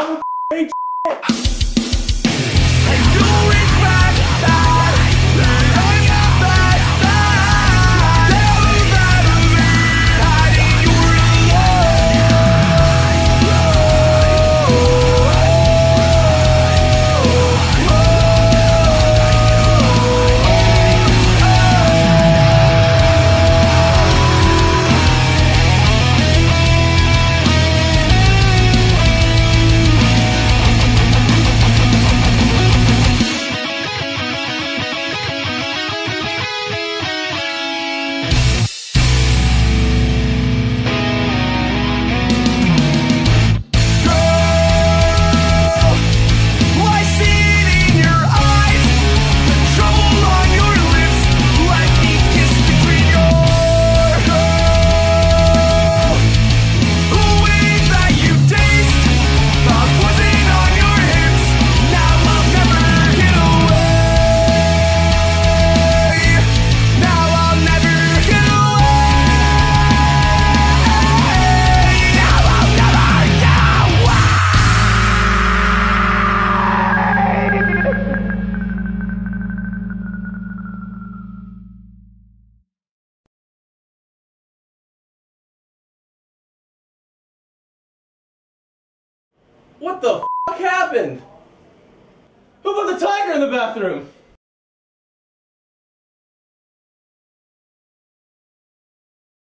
tomar no f***, What the f happened? Who put the tiger in the bathroom?